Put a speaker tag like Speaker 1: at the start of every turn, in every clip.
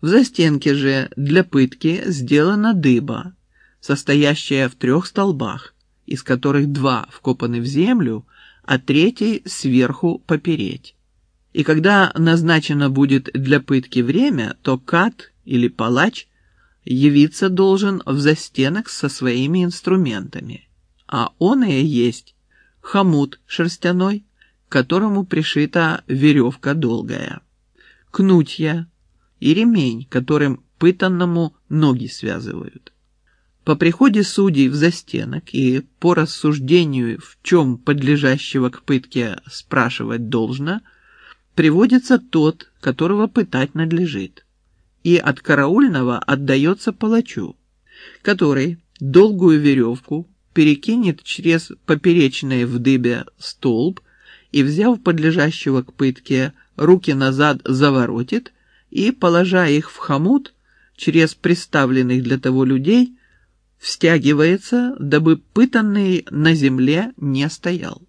Speaker 1: В застенке же для пытки сделана дыба, состоящая в трех столбах, из которых два вкопаны в землю, а третий сверху попереть. И когда назначено будет для пытки время, то кат или палач явиться должен в застенок со своими инструментами, а он и есть хомут шерстяной, к которому пришита веревка долгая, кнутья и ремень, которым пытанному ноги связывают. По приходе судей в застенок и по рассуждению, в чем подлежащего к пытке спрашивать должно, приводится тот, которого пытать надлежит, и от караульного отдается палачу, который долгую веревку перекинет через поперечный в дыбе столб и, взяв подлежащего к пытке, руки назад заворотит и, положа их в хомут, через приставленных для того людей, встягивается, дабы пытанный на земле не стоял,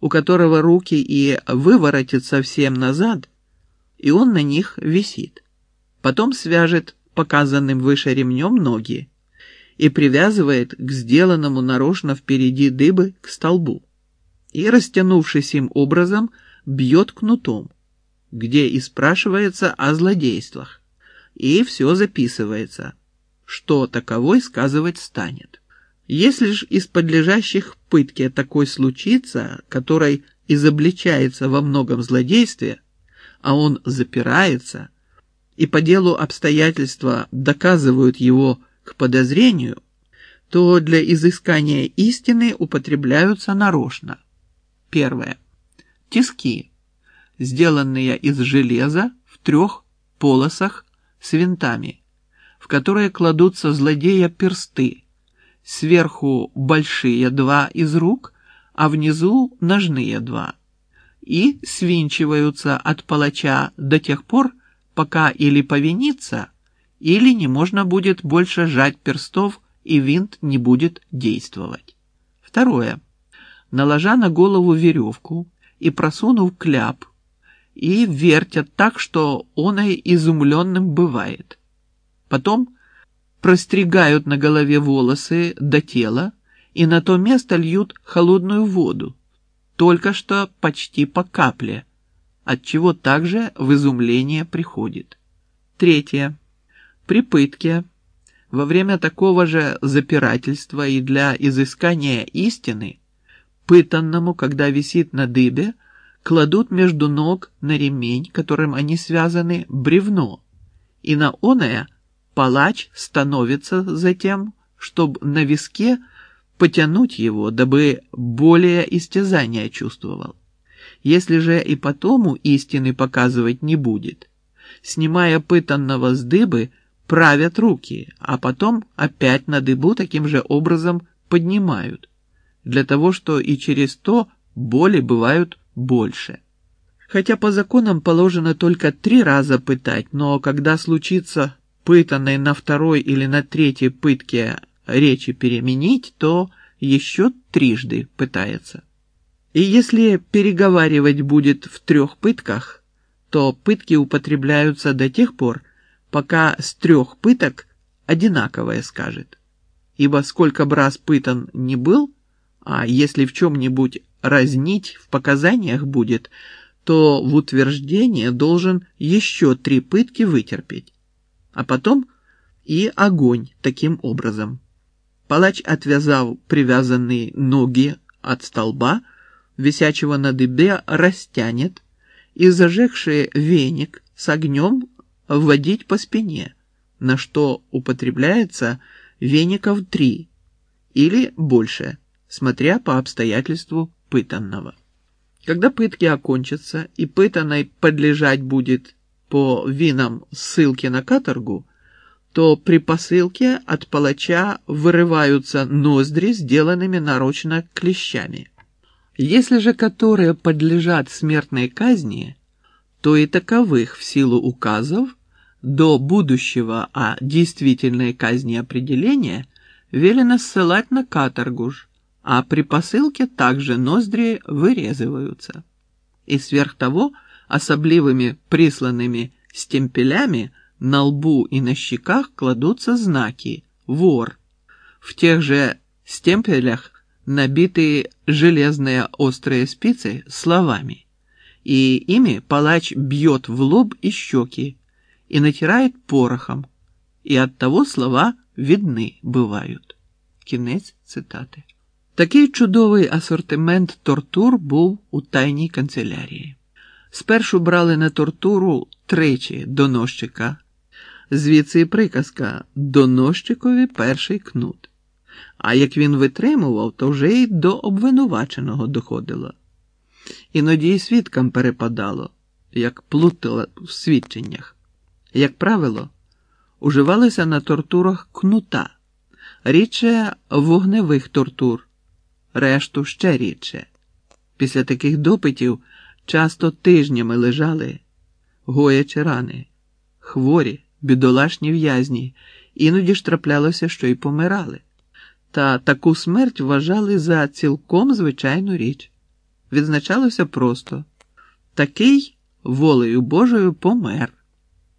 Speaker 1: у которого руки и выворотит совсем назад, и он на них висит. Потом свяжет показанным выше ремнем ноги и привязывает к сделанному нарочно впереди дыбы к столбу и, растянувшись им образом, бьет кнутом, где и спрашивается о злодействах, и все записывается, что таковой сказывать станет. Если ж из подлежащих пытке такой случится, который изобличается во многом злодействе, а он запирается, и по делу обстоятельства доказывают его к подозрению, то для изыскания истины употребляются нарочно. Первое. Тиски, сделанные из железа в трех полосах с винтами, в которые кладутся злодея персты, сверху большие два из рук, а внизу ножные два, и свинчиваются от палача до тех пор, пока или повинится, или не можно будет больше сжать перстов, и винт не будет действовать. Второе. Наложа на голову веревку и просунув кляп, и вертят так, что он и изумленным бывает. Потом простригают на голове волосы до тела и на то место льют холодную воду, только что почти по капле, от чего также в изумление приходит. Третье. При пытке, во время такого же запирательства и для изыскания истины, Пытанному, когда висит на дыбе, кладут между ног на ремень, которым они связаны, бревно, и на оное палач становится затем, чтобы на виске потянуть его, дабы более истязания чувствовал. Если же и потому истины показывать не будет, снимая пытанного с дыбы, правят руки, а потом опять на дыбу таким же образом поднимают для того, что и через то боли бывают больше. Хотя по законам положено только три раза пытать, но когда случится пытанной на второй или на третьей пытке речи переменить, то еще трижды пытается. И если переговаривать будет в трех пытках, то пытки употребляются до тех пор, пока с трех пыток одинаковое скажет. Ибо сколько бы раз пытан не был, а если в чем-нибудь разнить в показаниях будет, то в утверждение должен еще три пытки вытерпеть, а потом и огонь таким образом. Палач отвязал привязанные ноги от столба, висячего на дыбе, растянет и зажегший веник с огнем вводить по спине, на что употребляется веников три или больше – смотря по обстоятельству пытанного. Когда пытки окончатся и пытанной подлежать будет по винам ссылки на каторгу, то при посылке от палача вырываются ноздри, сделанными нарочно клещами. Если же которые подлежат смертной казни, то и таковых в силу указов до будущего о действительной казни определения велено ссылать на каторгу ж, а при посылке также ноздри вырезываются. И сверх того особливыми присланными стемпелями на лбу и на щеках кладутся знаки «Вор». В тех же стемпелях набиты железные острые спицы словами, и ими палач бьет в лоб и щеки и натирает порохом, и оттого слова видны бувають. Кінець цитати. Такий чудовий асортимент тортур був у тайній канцелярії. Спершу брали на тортуру тричі доносчика, звідси і приказка доносчикові перший кнут. А як він витримував, то вже й до обвинуваченого доходило. Іноді й свідкам перепадало, як плутало в свідченнях. Як правило, уживалося на тортурах кнута, рідше вогневих тортур, решту ще рідше. Після таких допитів часто тижнями лежали, гоячи рани, хворі, бідолашні в'язні, іноді ж траплялося, що й помирали. Та таку смерть вважали за цілком звичайну річ. Відзначалося просто такий волею Божою помер.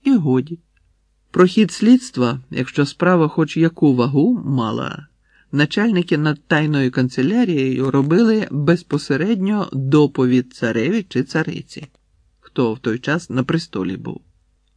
Speaker 1: І годі. Про хід слідства, якщо справа хоч яку вагу мала, начальники над тайною канцелярією робили безпосередньо доповідь цареві чи цариці, хто в той час на престолі був.